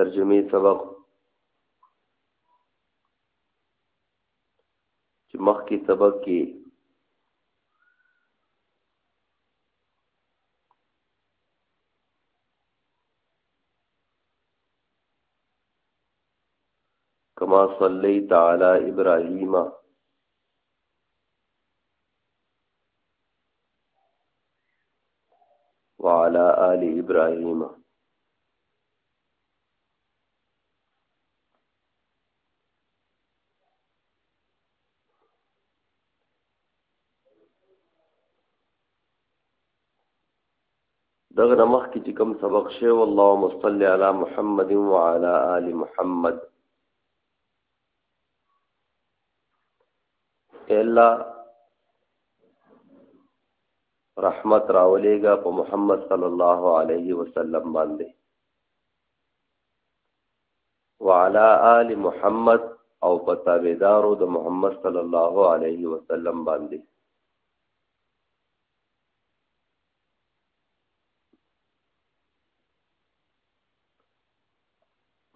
ترجمه سبق چې مخکې سبق کې کما صلیت علی ابراهیم وعلى آل ابراهیم دغه نمخ کې چې کوم سبق شی والله مصل علی محمد وعلى آل محمد الا رحمت راولېږه په محمد صلی الله علیه وسلم باندې وعلى آل محمد او په تابعدارو د محمد صلی الله علیه وسلم باندې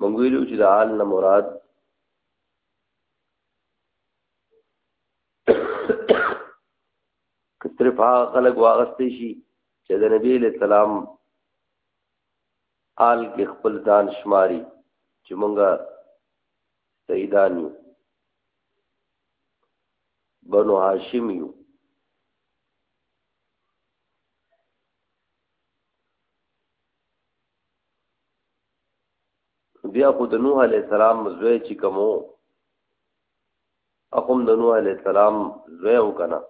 مونږ ویلو چې د آل نه مراد صرف هغه خلک واغستې شي چې د نبی له سلام آل کې خپل ځان شماري چې مونږه سیدان یو بنو هاشم یو بیا خو د نوح علی السلام زوی چې کومو اخم د نوح علی السلام زوی او کنه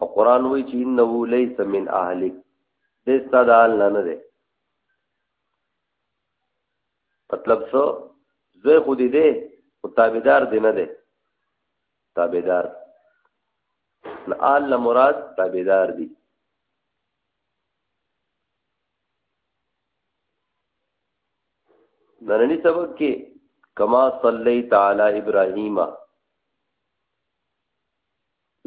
او قران وی چې انه ليس من اهلک د استدال نه نه ده مطلب څه زوی خو دې ده او تابعدار دې نه ده تابعدار نه آل مراد تابعدار دي نننی سبق کې کما صلیت علی ابراهیم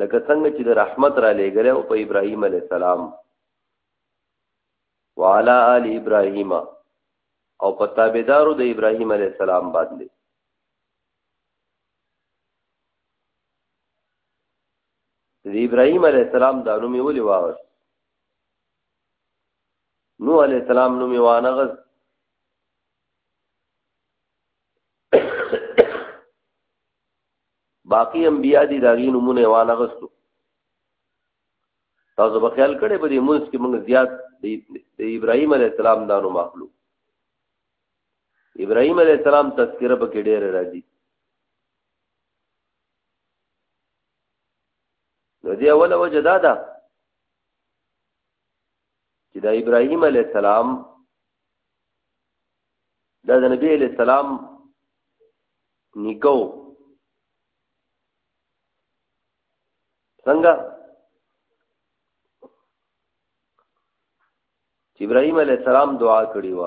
لکه څنګه چې د رحمت را لېګل او په ابراهیم علی السلام وعلى آل ابراهیم او په تابعدارو د ابراهیم علی السلام باندې د ابراهیم علی السلام د نوم یې ولې واغست نوح علیہ السلام نوم یې وانغز باقی انبیا دي داغي نمونه وانغستو تاسو به خیال کړئ په دې منځ کې موږ زیات د ابراهیم علی السلام دانو مخلو ابراهیم علی السلام تذکرہ په کې ډېر راځي نو دی اوله وجه دا ده چې دا ابراهيم عليه السلام دا د نبی عليه السلام نیکو څنګه چې ابراهيم عليه السلام دعا کړې و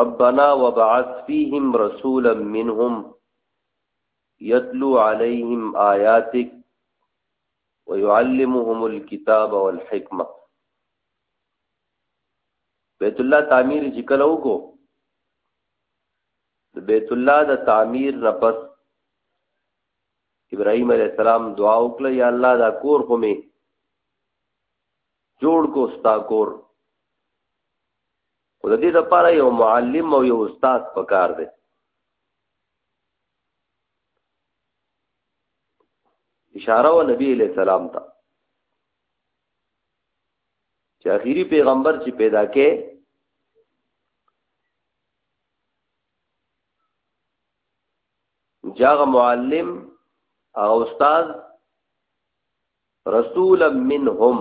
ربنا وبعث فيهم رسولا منهم یتلو علیهم آیاتک ويعلمهم الكتاب والحکمه بیت الله تعمیر چې کله وکړو د بیت الله د تعمیر نه پس ابراهيم عليه السلام دعا وکړه یا الله دا کور خو می جوړ کو ستا کور خو د دې لپاره یو معلم او یو استاد پکار دی اشاره و نبی علیہ السلام ته چې اخیری پیغمبر چې پیدا کې جاغ معلم او استاد رسول منهم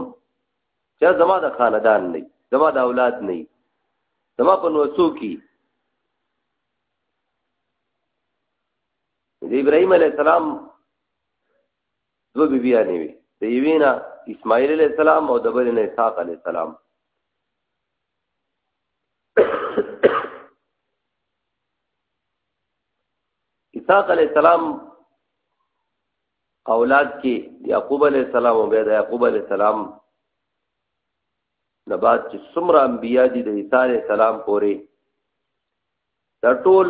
چې زما د خاندان نه زما د اولاد نه زما په نوڅو کې د ابراهيم عليه السلام دوه بیبيانې وي د یوینا اسماعیل عليه السلام او د بل نه اسحاق عليه السلام اسحاق عليه السلام اولاد کې یعقوب عليه السلام او بیا د یعقوب عليه السلام نه بعد چې څومره انبیا دي د عیسی علی السلام پورې دا ټول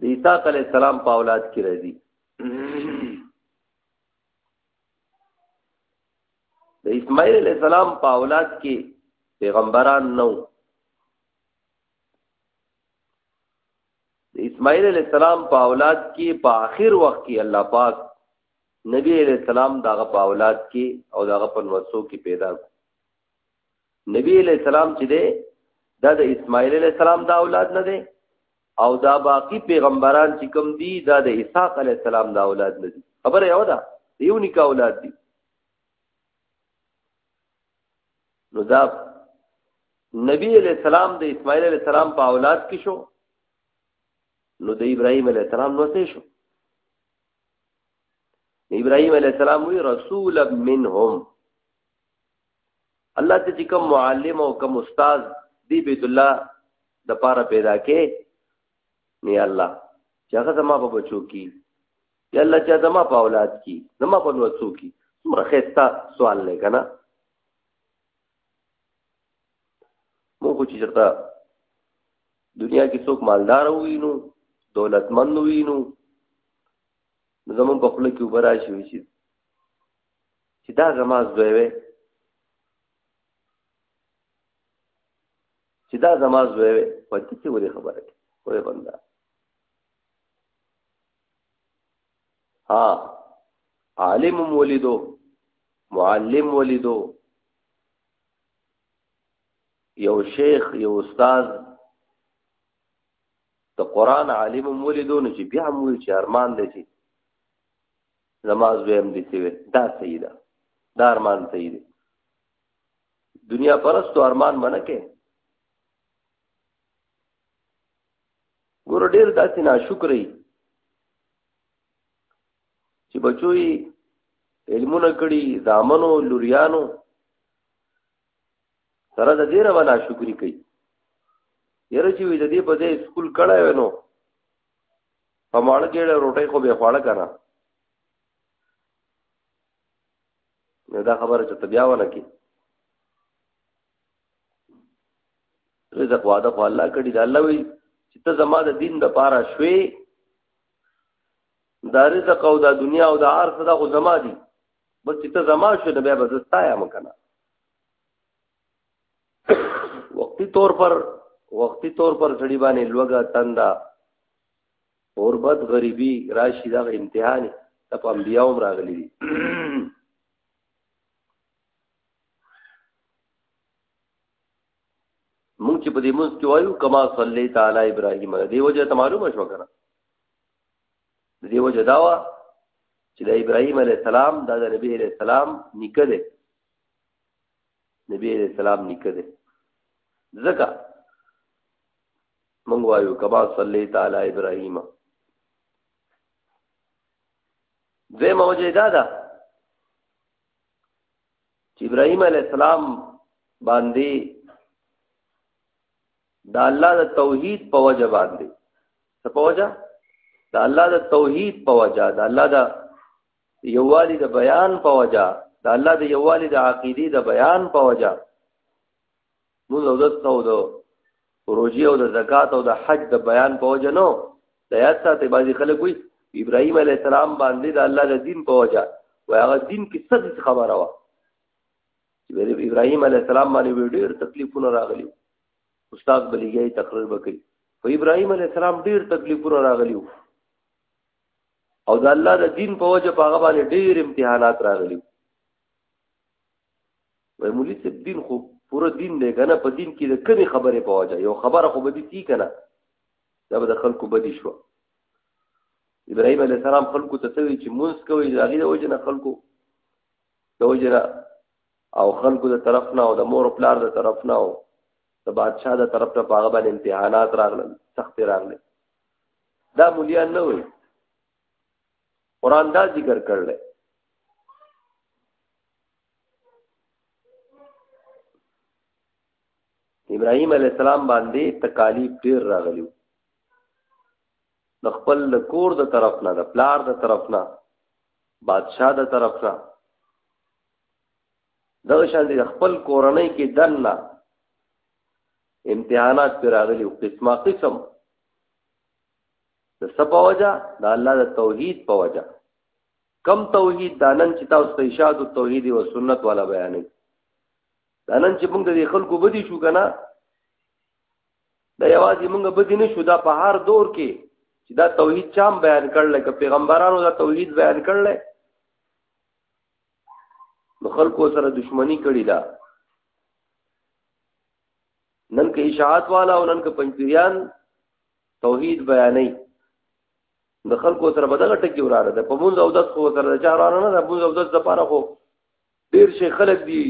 د عیسی علی السلام په اولاد کې راځي د اسماعیل علی السلام په اولاد کې پیغمبران نو د اسماعیل علی السلام په اولاد کې په آخر وخت کې الله پاک نبی علیہ السلام داغه په اولاد کې او داغه په نوڅو کې پیدا کو نبی علیہ السلام چې دی دا د اسماعیل علیہ السلام دا اولاد نه دی او دا باقی پیغمبران چې کوم دي دا د اسحاق علیہ السلام دا اولاد نه دي خبره یو ده یو نکاح اولاد دي نو دا نبی علیہ السلام د اسماعیل علیہ السلام په اولاد کې شو نو د ابراهیم علیہ السلام نو څه شو ابراهيم عليه السلام وی رسول منهم الله ته چې کوم معلم او کوم استاد دی بیت الله د پاره پیدا کې نه الله چې هغه زما په بچو کې یا الله چې زما په اولاد کې زما په نوڅو کې څومره خسته سوال لګا نه مو خو چې چرته دنیا کې څوک مالدار وینو دولتمن وینو زمون په خپل کې وبرا شي چې چې دا زما زوی وي چې دا زما زوی وي پاتې څه وری خبره کوي وې بندا ها عالم ولیدو معلم ولیدو یو شیخ یو استاد د قران عالم ولیدو نو چې بیا موږ چې ارمان دی چې زما زویم دي سی وي دا صحیح ده دا ارمان صحیح دی دنیا پرستو ارمان منه کې ګور ډیر داسې ناشکرې چې بچوي علمونه کړي زامنو لوریانو سره د دې روا ناشکرې کوي یره چې وي د دې په دې سکول کړه ونو په ماړه کې روټي خو به خواړه کړه نو دا خبره چې بیا ونه کی رزق وعده خو الله کړی دا الله وی چې ته زما د دین د پاره شوي دا رزق او دا دنیا او دا عرض دا خو زما دي بس چې ته زما شو نو بیا به زستا یا مکنه وقتی طور پر وقتی طور پر سړی باندې لوګه تندا غربت غریبی راشي دا امتحان ته په انبیاء هم راغلي دي مونږ چې په دې مونږ کې وایو کما صلی تعالی ابراهیم دې وجه ته معلومه شو کنه دې وجه دا وا چې د ابراهیم علی السلام د نبی علی السلام نیکه دی نبی علی السلام نیکه دی ځکه مونږ وایو کما صلی تعالی ابراهیم دې موجه دا ده چې ابراهيم عليه السلام باندې د الله د توحید په وجه باندې څه په وجه د الله د توحید په وجه د الله د یووالي د بیان په وجه د الله د یووالي د عقیدې د بیان په وجه موږ او دس او د روزي او د زکات او د حج د بیان په وجه نو د یاد ساتي بعضي خلک وي ابراهيم عليه السلام باندې د الله د دین په وجه و هغه دین کې څه خبره و چې ابراهيم عليه السلام باندې ډېر تکلیفونه راغلي استاد بلیګي تقریر وکړي په ابراهيم عليه السلام ډېر تکلیفونه راغلي او د الله د دین په وجه په هغه باندې ډېر امتحانات راغلي وای مولوی صاحب دین خو پوره دین دی کنه په دین کې د کمی خبره په وجه یو خبره خو به دي کی کنه دا به د خلکو بدی شو ابراهیم علی السلام خلکو ته توی چې مونږ کوي دا غي د وجه نه خلکو د وجه نه او خلکو د طرف نه او د مور او پلار د طرف نه او د بادشاہ د طرف نه پاغه باندې امتحانات راغلل سخت راغلل دا مولیان نه وي قران دا ذکر کړل ابراهيم عليه السلام باندې تکالیف ډیر راغلی د خپل کور د طرف نه د پلار د طرف نه بادشاہ د طرف نه د شان د خپل کورنۍ کې دنه امتحانات پر راغلی او قسمه قسم د سبا وجه د الله د توحید په وجه کم توحید دانن چې تاسو ته اشاعت التوحید او سنت والا بیانې دانن چې موږ د خلکو بدی شو کنه دا یوازې موږ بدی نه شو دا په هر دور کې چې دا توحید چام بیان کړل ک پیغمبرانو دا توحید بیان کړل نو خلکو سره دښمنی کړی دا نن کې اشاعت والا او نن کې پنځپیران توحید بیانې د خلکو سره به دغه ټکی وراره ده په مونږ او داس خو سره د چا وراره نه ده مونږ او داس د پاره خو ډیر شي خلک دي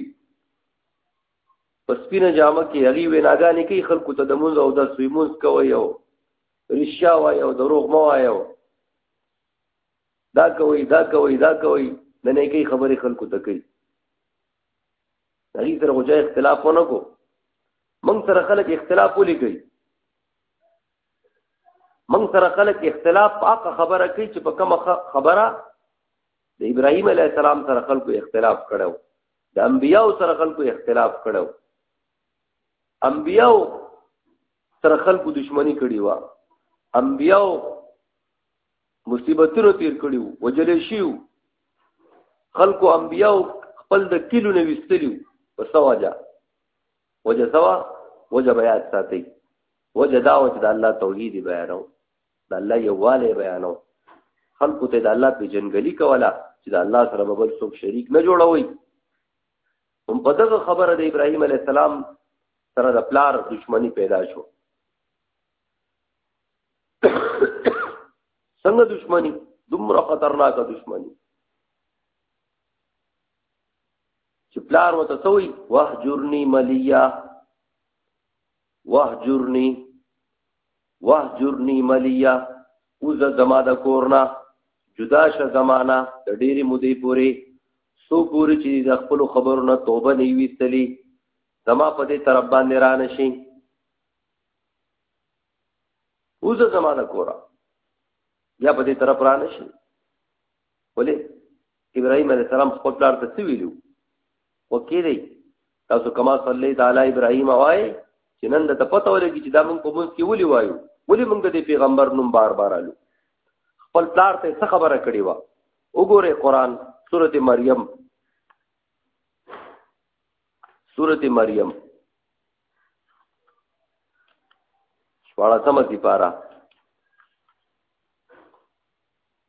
په سپینه جامه کې هغه ویناګانې کوي خلکو ته د مونږ او داس وی مونږ کوي او رښتیا وایي او دروغ مو وایي دا کوي دا کوي دا کوي د نه کوي خبرې خلکو ته کوي هغه سره غوځي اختلاف ونه کو مونږ سره خلک اختلاف ولي کوي موږ سره خلک اختلاف په هغه خبره کوي چې په کومه خبره د ابراهیم علی السلام سره خلکو اختلاف کړو د انبیاو سره خلکو اختلاف کړو انبیاو سره خلکو دشمنی کړی و انبیاو مصیبتونو تیر کړی و وجلې شیو خلکو انبیاو خپل د کیلو نه وستلیو په سواجا وجه سوا وجه بیات ساتي وجه دا و چې د الله توحید بیانو د الله یواله بیانو خلکو ته د الله په جنګلی کوله چې د الله سره بل څوک شریک نه جوړوي هم په دغه خبره د ابراهیم علی السلام سره د پلار دښمنی پیدا شو څنګه دښمنی دومره خطرناکه دښمنی چې پلار وته سوی وهجرنی ملیا وهجرنی وهجرنی ملیا اوز زما د کورنا جدا شه زمانہ د ډېری مودې پوري سو پوري چې د خپل خبرو نه توبه نه ویستلی زما په دې طرف باندې را نشي اوس زمانہ کورا یا په دې طرف را نشي ولې ابراهيم عليه السلام خپل پلار ته څه ویلو وکیلی تاسو کما صلی تعالی ابراهيم وای چې نن د پته ولګي چې دا موږ په موږ کې ولي وایو ولي موږ د پیغمبر نوم بار بار الو خپل پلار ته څه خبره کړې و وګوره قران سورته مریم سورته مریم شواړه سمه سپاره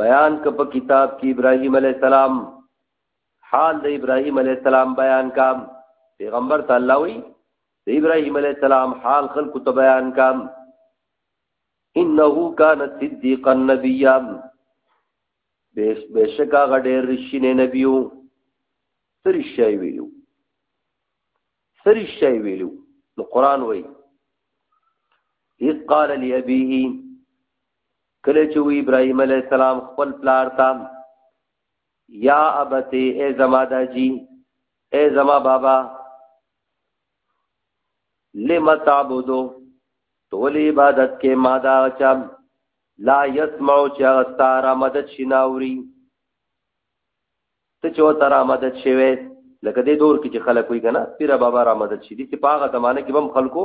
بیان ک په کتاب کې ابراهيم عليه السلام حال د ابراهيم عليه السلام بیان کا پیغمبر تعالی وی د ابراهيم عليه السلام حال خلق ته بیان کا انه کان صدیقا نبیا بیش بشکا غډیر رشینه نبیو سری شای ویلو سری شای ویلو نو قران وای اذ قال لابيه کله چې وی ابراهيم عليه السلام خپل پلار ته یا ابته ای زما داجی ای زما بابا لم تعبدو تول عبادت کې ما دا چا لا يسمع چا ستار مدد شناوري ته چو تر مدد شوي لکه دې دور کې چې خلک وي کنه پیر بابا را مدد شي دي چې پاغه زمانه کې هم خلکو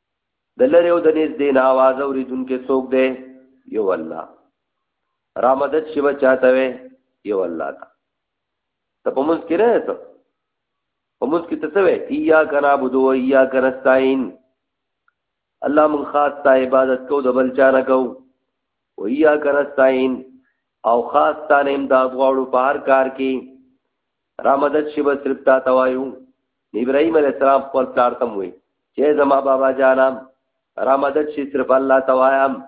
د لری او د نس دین आवाज اوریدونکو څوک دی یو الله را مدد شي بچاته وي یو الله تا ته په موږ کې نه ته په موږ کې ته څه وي ایا کنا بدو ایا کرستاین الله مون خاص تا عبادت کو د بل چا نه کو و ایا کرستاین او خاص تا نه امداد غواړو په هر کار کې را مدد شي به صرف تا ته وایو ابراهیم علیه السلام خپل پلار ته وایي چې زما بابا جانم را مدد شي صرف الله ته وایم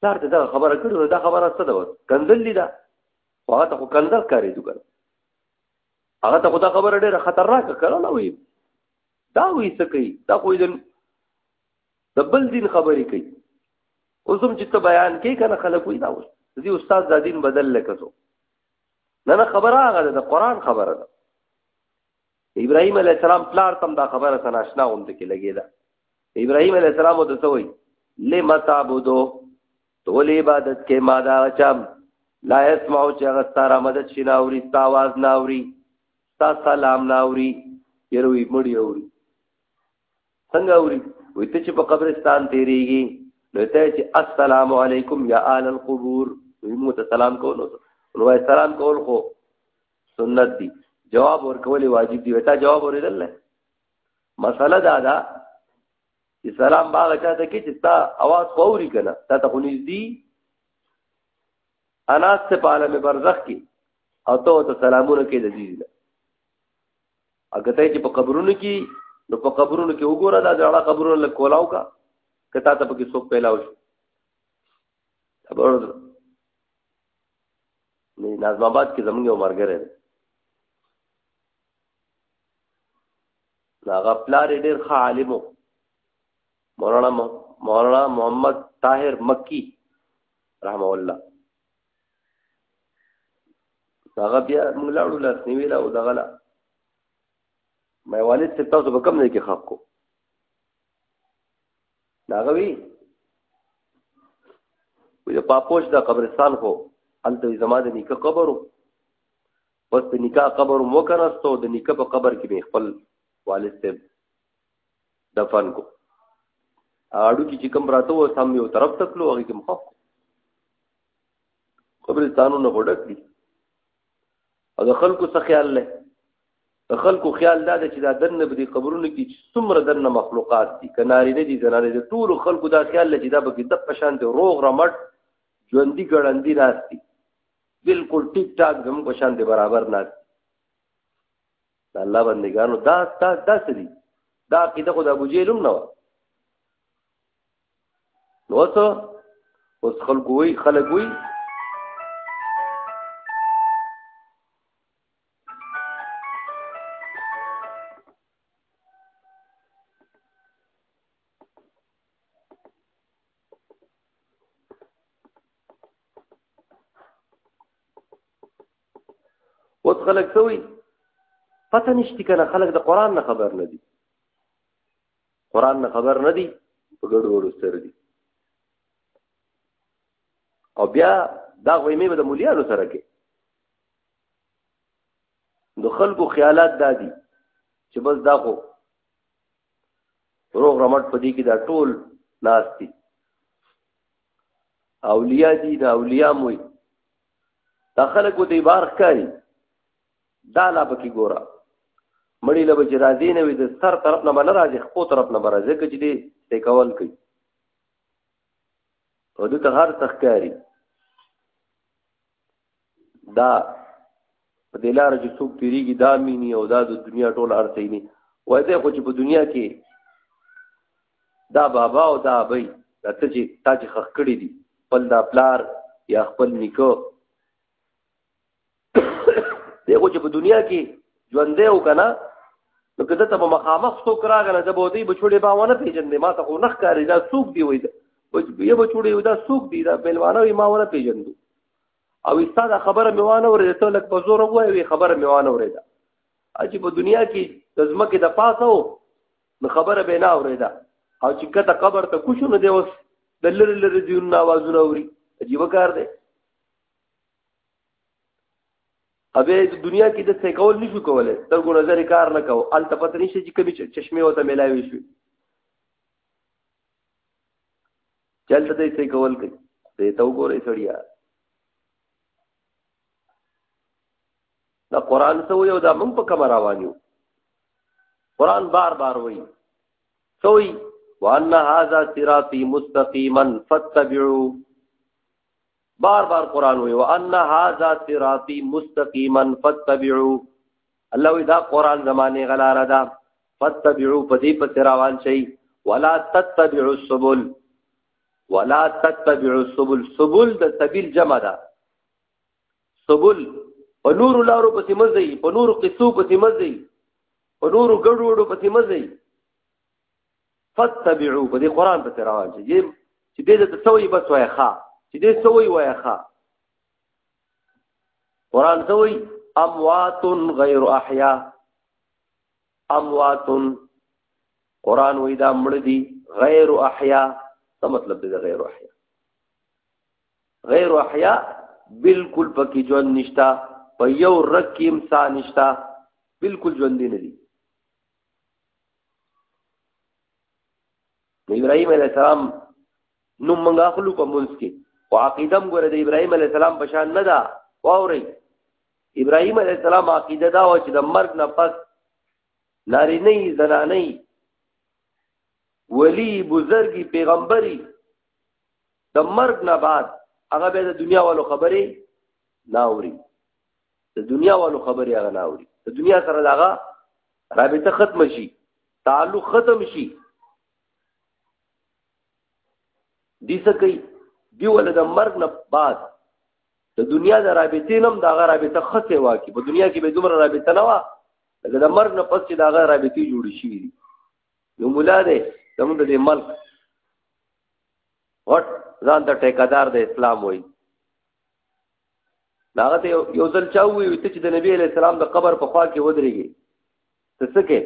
پلار ته دا خبره کړو دا خبره څه ده کندل لیدا هغه ته کندل کاری دوګل هغه ته خدا خبره ډیره خطرناک کړه نه وي دا وې څه کوي دا خو دې د بل دین خبرې کوي اوس هم چې ته بیان کوي کنه خلک وي دا وي دې استاد دا دین بدل لکسو نه نه خبره هغه ده د قران خبره ده ابراهيم عليه السلام پلار تم دا خبره سره آشنا غوند کې لګي ده ابراهيم عليه السلام د سوي لما تعبدو تول عبادت کې ما دا چم لا يسمع چې هغه ستاره مدد شنا اوري تا आवाज نه اوري تا سلام نه اوري يروي مړي اوري څنګه اوري وي ته چې په قبرستان تیریږي نو ته چې السلام علیکم یا آل القبور موږ ته سلام کوو نو نو سلام کول خو سنت دي جواب ورکول واجب دي وتا جواب ورېدل نه مسله دا ده چې سلام باغ چاته کې چې تا आवाज خوري کنه تا ته خونیز دي اناس ته پاله مې برزخ کې او ته ته سلامونه کې د دې اګه ته چې په قبرونو کې نو په قبرونو کې وګوره دا ځړه قبرونو له کولاو کا کته ته پکې څوک پیلاو شو خبر نه نازم آباد کې زمونږ یو مرګره دی هغه پلار ډېر ښه عالم مولانا مولانا محمد طاهر مکی رحمه الله هغه بیا موږ لاړو لاس نیوی لا او دغه لا مې والد چې تاسو به کم نه کې خاک کو داغه وی وی پاپوش د قبرستان خو انته زما د نیکه قبر پس د نکاح قبر مو کناستو د نکاح په قبر کې خپل والد ته دفن کو اړو کې چې کوم راته و سم یو طرف تکلو هغه کې مخ قبرستانو نه غډک دي او د خلکو څه خیال لې د خلکو خیال دا چې دا دنه په دې قبرونو کې څومره دنه مخلوقات دي کناري نه دي زنانه دي ټول خلکو دا خیال لې چې دا به کې د پشان ته روغ رمټ ژوندۍ ګړندې راستي بالکل ټیک ټاک زموږ پشان دي برابر نه د الله بندگانو دا دا دا سری دا عقیده خو د ابو جهل هم نه و نو څه اوس خلک وی خلک وی اوس خلک څه وایي پته نشته کنه خلک د قران نه خبر نه دي قران نه خبر نه دي په ګډ وډو سره دي او بیا دا غویمه به د مولیانو سره کې د خلکو خیالات دادي چې بس دا خو روغ رمټ په دې کې دا ټول ناشتي اولیاء دي دا اولیاء موي دا خلکو دی بار ښکاری دا لا پکې ګوره مړی له بچ راځي نه وي د سر طرف نه باندې راځي خپو طرف نه باندې ځکه چې دی ټیکول کوي او د هر تخکاری دا په دې لار چې څوک تیریږي دا مینی او دا د دنیا ټول ارسینی وای دا خو چې په دنیا کې دا بابا او دا ابي دا ته چې تا چې خخ کړی دي خپل دا پلار یا خپل نیکو دی خو چې په دنیا کې ژوندې او کنه نو کده ته مخامخ څوک راغله د بودی بچوړې باونه پیژندې ما ته خو نخ کاری دا څوک دی وای دا یو بچوړې دا څوک دی دا بلوانه ما ونه پیژندو او ستا دا خبره مې وانه ورېده ته لږ په زوره ووایې وې خبره مې وانه ورېده چې په دنیا کې د ځمکې د پاسه و نو خبره به نه اورېده او چې کته قبر ته کوشو نو دی اوس د لرې لرې دیونو آوازونه اوري عجیبه کار دی ابه د دنیا کې د څه کول نشو کولای سترګو نظر کار نه کوو الته پته نشي چې کومې چشمه وته ملاوي شي چلته دې څه کول کوي دې ته وګورئ سړیا دا قران څو یو دا موږ په کوم روان یو قران بار بار وایي سوئی وان هذا صراطي مستقيما فاتبعوا بار بار قران وی وان هذا صراطي مستقيما فاتبعوا الله وی دا قران زمانه غلار ده فتبعوا پدی پس روان شي ولا تتبعوا السبل ولا تتبعوا السبل سبل د سبیل جمع ده سبل په نور لارو پسې مزي په نور قصو پسې مزي په نور ګډوډو پسې مزي فتبعوا پدی قران پس روان شي چې دې د سوي بس وای ښا چې دې سوي وای ښا قران ته وی اموات غیر احیا اموات قران وی دا مړ دي غیر احیا څه مطلب دی غیر احیا غیر احیا بالکل پکې ژوند نشتا په یو رک کې انسان نشتا بالکل ژوند نه دي ابراهيم عليه السلام نو موږ اخلو په منځ کې او عقیده موږ د ابراهيم عليه السلام په شان نه ده واوري ابراهيم عليه السلام عقیده دا و چې د مرګ نه پس ناری نه زنانه ولی بزرګي پیغمبري د مرګ نه بعد هغه به د دنیا والو خبرې نه اوري د دنیا والو خبرې هغه نه اوري د دنیا سره داغه رابطه ختم شي تعلق ختم شي دي څه کوي دی ول د مرګ نه بعد د دنیا د رابطې نم داغه رابطه خته واکي په دنیا کې به دومره رابطه نه وا لکه د مرګ نه پس چې داغه رابطې جوړ شي یو مولا دی زمونږ د ملک غټ ځان ته ټیکادار د اسلام وای داغه ته یو ځل چا وی وی ته چې د نبی علی السلام د قبر په خوا کې ودرېږي ته څه کې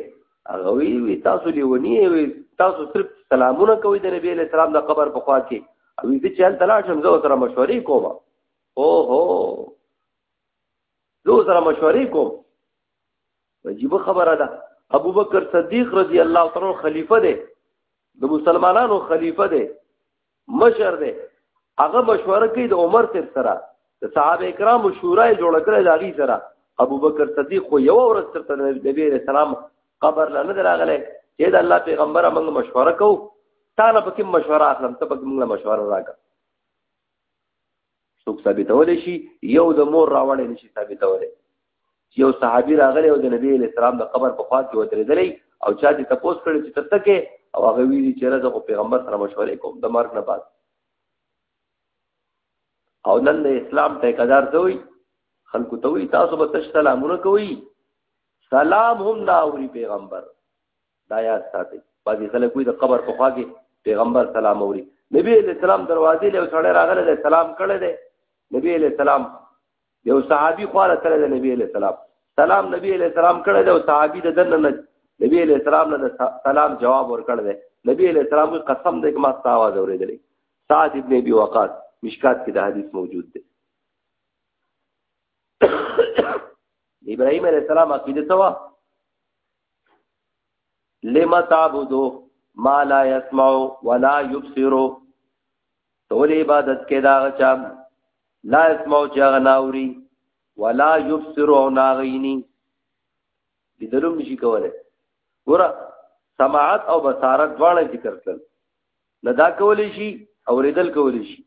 هغه وی وی تاسو لیونی وی تاسو صرف سلامونه کوي د نبی علی السلام د قبر په خوا کې او دې چې هل تلاش هم زه سره مشورې کوم او هو زه سره مشورې کوم عجیب خبره ده ابو بکر صدیق رضی الله تعالی خلیفہ دی د مسلمانانو خلیفہ دی مشر دی هغه مشوره کوي د عمر تر سره د صحابه کرام شورا جوړ کړی دا غي سره ابو بکر صدیق خو یو ورځ تر ته نبی رسول سلام قبر لا نه راغله چې دا الله پیغمبر موږ مشوره کو تا نه پکې مشوره اخلم ته پکې موږ مشوره راکړه څوک ثابتولی شي یو د مور راوړی نشي ثابتولی یو صحابي راغلی او د نبی علیه السلام د قبر په خوا کې ودرېدلی او چا دې تپوس کړی چې ته څه او هغه ویلي چې راځه خو پیغمبر سره مشورې کوم د مرګ نه بعد او نن د اسلام ټیکدار ته وي خلکو ته وي تاسو به تش سلامونه کوي سلام هم نه اوري پیغمبر دا یاد ساتي بعضی خلک وي د قبر په خوا کې پیغمبر سلام اوري نبی علیہ السلام دروازې له سړی راغله د سلام کړی دی نبی علیہ السلام یو صحابي خو را سره د نبی علیہ السلام سلام نبی علیہ السلام کړی دی او صحابي د دنه نه نبی علیہ السلام له سلام جواب ورکړ دی نبی علیہ السلام قسم دی کما تاواز اورېدلې سعد ابن ابي وقاص مشکات کې د حدیث موجود دی ابراهيم عليه السلام عقیده سوا لما تعبدو ما لا يسمع ولا يبصر تول عبادت کې دا چا لا يسمع چغ ناوري ولا يبصر او ناغيني دې دروم نشي کوله ګور سماعت او بصارت دواړه ذکر کړل نه دا کولی شي او ریدل کولی شي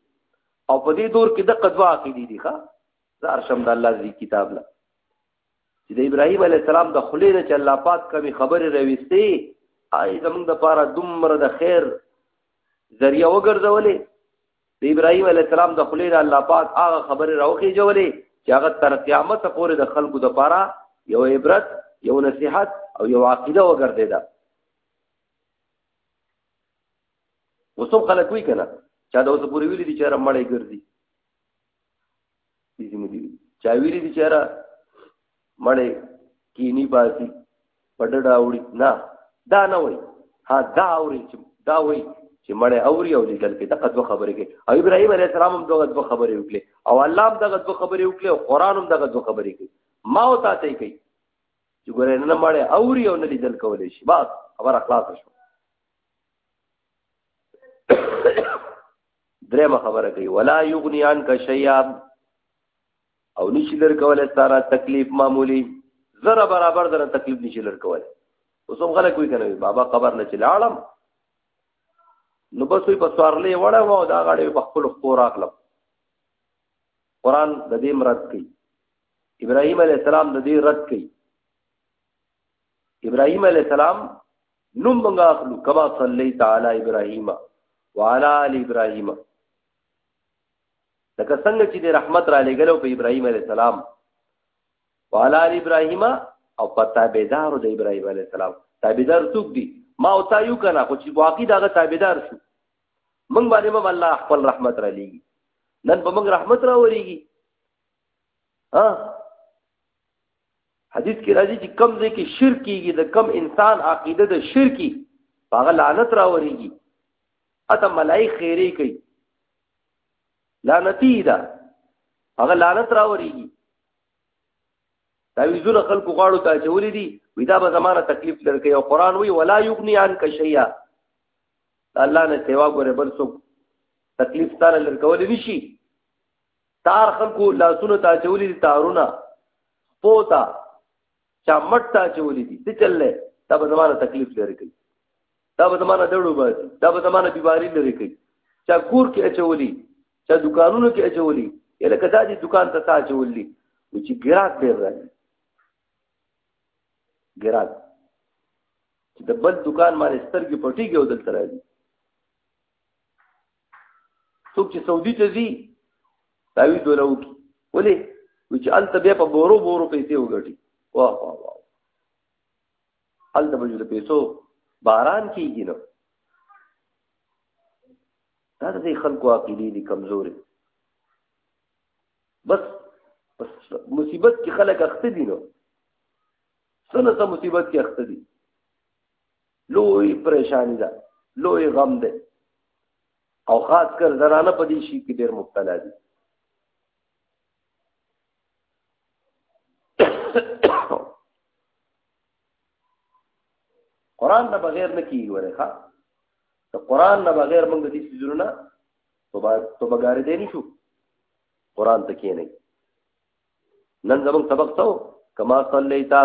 او په دې دور کې د قدوا عقیدې دي ښا زار شم د الله دې کتاب لا چې د ابراهیم علی السلام د خلې نه چې الله پاک کوي خبره راويستي آی زمونږ د پاره دومره د خیر ذریعہ وګرځولې د ابراهیم علی السلام د خلې نه الله پاک هغه خبره راوخي جوړې چې هغه تر قیامت پورې د خلکو د پاره یو عبرت یو نصيحت او یو عقیده وګرځیدا وسو خلک وی کنه چا دا اوس پوری ویل دي چې رمړې ګرځي دي دي مدي چا ویلي دي چېرا مړې کینی باسي پډډا وړي نه دا نه وای ها دا اوري چې دا وای چې مړې اوري او لیدل کې دغه دوه خبرې کې او ابراهيم عليه السلام هم دغه دوه خبرې وکړي او الله هم دغه دوه خبرې وکړي او قران هم دغه دوه خبرې کوي ما او تاسو یې کوي چې ګورې نه مړې اوري او نه لیدل کولې شي بس خبره خلاص شو درېمه خبره کوي ولا یغنی عنک شیئا او نشي لر کوله ستاره تکلیف معمولی زره برابر دره تکلیف نشي لر کوله اوس هم غلط کوي کنه بابا قبر نه چلاړم نو بس په سوارلې وړه و دا غړې په خپل خور اخلم قران د دې مراد کوي ابراهيم عليه السلام د دې رد کوي ابراهيم عليه السلام نوم موږ اخلو کما صلی تعالی ابراهيم وعلى ال ابراهيم لکه څنګه چې د رحمت را لګلو په ابراهيم عليه السلام وعلى ال ابراهيم او پتا بيدار د ابراهيم عليه السلام تابعدار څوک دي ما او تا یو کنه خو چې واقعي دغه تابعدار شو موږ باندې هم الله خپل رحمت را لېږي نن به موږ رحمت را وريږي ها حدیث کې راځي چې کم ځای کې شرک کیږي د کم انسان عقیده د شرکی هغه لعنت راوريږي اته ملای خیره کوي لعنتی دا هغه لعنت راوريږي دا ویزونه خلکو غاړو ته چولې دي وی دا به زمانه تکلیف لرکې او قران وی ولا یغنی عن کشیا الله نه سیوا ګوره بل څوک تکلیف ستاره لرکول نشي تار خلکو لاسونو ته چولې دي تارونه پوتا چا مټ ته چولې دي څه چللې دا به زمانه تکلیف لري کوي دا به زمانه دړو باسي دا به زمانه بیماری لري کوي چا کور کې اچولي چا دکانونو کې اچولي یله کدا دي دکان ته تا چولې چې ګراک ډیر راځي ګراک چې د بل دکان باندې سترګې پټيږي او دلته راځي څوک چې سعودي ته ځي تعویذ ولا وکي ولې وی چې الته بیا په بورو بورو پیسې وګټي واه واه واه الته به د پیسو باران کیږي نو دا د خلکو عقیدې دي کمزوري بس بس مصیبت کې خلک اخته دي نو سنه ته مصیبت کې اخته دي لوی پریشانی ده لوی غم ده او خاص کر زنانه په دې شي کې ډېر مبتلا دي قران نه بغیر نه کیږي ورخه ته قران نه بغیر موږ دې سيزونه توبه توبه ګارې دې نشو قران ته کې نه نن زموږ سبق څو کما صلیتا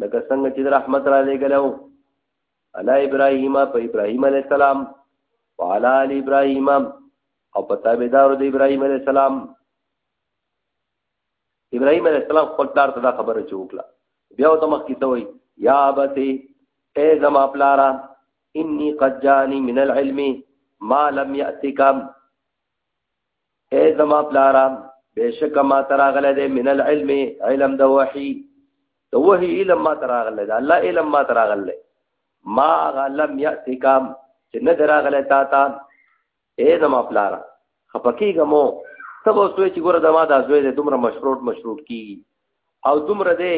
لکه څنګه چې رحمت را لګلو علی ابراهیم په ابراهیم علی السلام وعلى ال ابراهیم او په تابعدار د ابراهیم علی السلام ابراهیم علی السلام خپل پلار ته دا خبره چوکلا بیا ته مخ کیته وای یا ابتی اے زما پلارا انی قد جانی من العلم ما لم یاتکم اے زما پلارا بشک ما تراغله دې من العلم علم د وحي د وحي علم ما تراغله ده الله علم ما تراغله ما غلم یاتکم چې نه دراغله تا تا اے زما پلارا خپکیګه مو تب اوسوي چې ګوره زما د ازوي دې دومره مشروط مشروط کیږي او دومره دې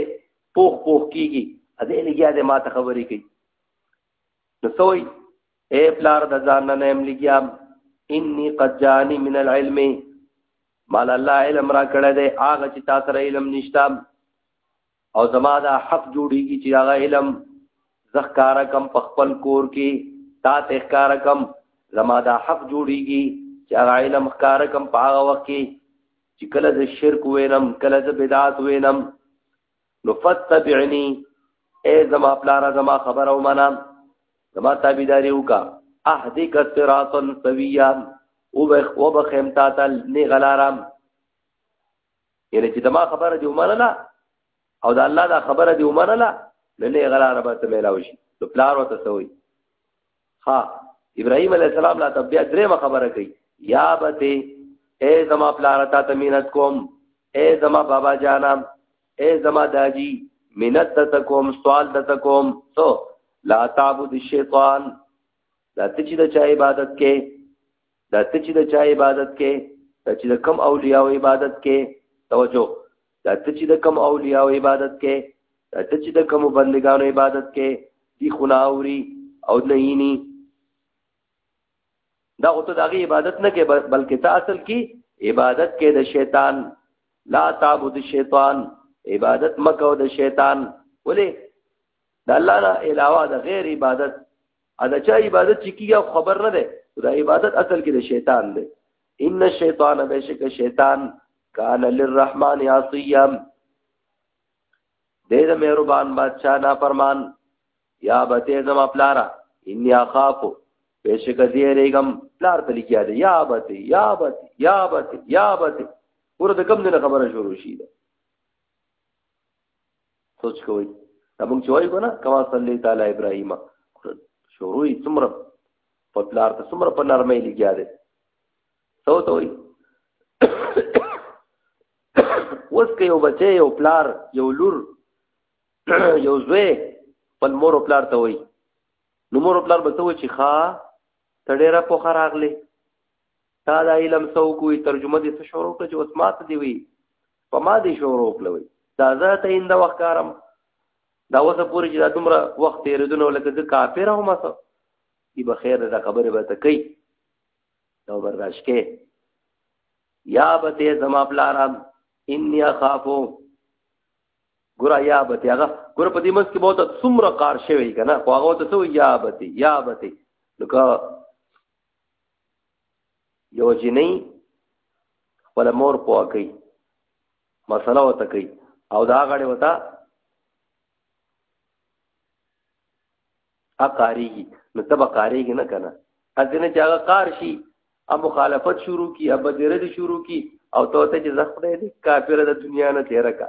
پوخ پوخ کیږي اده لګیا دې ما ته خبرې کوي نو سوي اے پلار د ځان نه نیم لګیام انی قد جانی من العلم مال الله علم را کړه دې هغه چې تاسو سره علم نشته او زما دا حق جوړیږي چې هغه علم زخکارا کم په خپل کور کې تا تخکارا کم زما دا حق جوړیږي چې هغه علم ښکارا کم په هغه وخت کې چې کله د شرک وینم کله د بدعات وینم نو فتبعنی اے زما پلارا زما خبر او منا زما تابعداري وکا اهدیک صراطا سویا او بخ او بخیم تا تل نه غلارم یعنی چې زما خبره دی ومنله او د الله دا خبره دی ومنله نه نه غلاره به ته ملاوي شي نو پلار وته سوی ها ابراهيم عليه السلام لا تبديا درېمه خبره کوي یا بته اے زما پلار تا ته مينت کوم اے زما بابا جانا اے زما داجی مينت د تکوم سوال د تکوم تو لا تعبد الشیطان دا ته چې د چا عبادت کې دا ته چې د چا عبادت کې دا چې د کم اولیاء عبادت کې توجه دا ته چې د کم اولیاء او عبادت کې دا ته چې د کم بندگانو عبادت کې دی خنا اوري او نه یینی دا او ته دغه عبادت نه کې بلکې ته اصل کې عبادت کې د شیطان لا تعبد الشیطان عبادت مکو د شیطان ولې د الله نه علاوه د غیر عبادت ادا چا عبادت چې کیږي خبر نه ده دا عبادت اصل کې د شیطان دی ان الشیطان بشک شیطان کان للرحمن عصیا دې د مهربان بادشاہ نا فرمان یا بته زم خپلارا ان یا خاف بشک دې رېګم پلار ته لیکیا دی یا بته یا بته یا بته یا بته ورته کوم نه خبره شروع شي سوچ کوئ دا موږ چې وایو کنه کما صلی تعالی ابراهیم شروع یې څومره په پلار ته څومره په نرمۍ لګیا دی څه ته وایي اوس که یو بچی یو پلار یو لور یو زوی خپل مور او پلار ته وایي نو مور او پلار به څه وایي چې ښه ته ډېره پوخه راغلې تا دا علم څو کوی ترجمه دې څه شروع کړ چې اوس ما ته دی وی په ما دې شروع کړوي دا زه ته اند وخت کارم دا اوسه پوری چې دا دومره وخت تیرېدونه ولکه زه کافر هم اوسه ای به خیر دا خبره به ته کوي نو برداشت کې یا بته زما پلارم انی اخافو ګور یا بته هغه ګور په دې مس کې بہت څومره کار شوی کنه خو هغه ته سو یا بته یا بته نو که یو جنۍ خپل مور پوه کوي مسله وته کوي او دا غړې وته اقاریږي نو تبه قاریږي نه کنه اځنه چې هغه قار شي ا مخالفت شروع کی ا بدرد شروع کی او ته ته چې زخ خدای دې کافر د دنیا نه تیر کا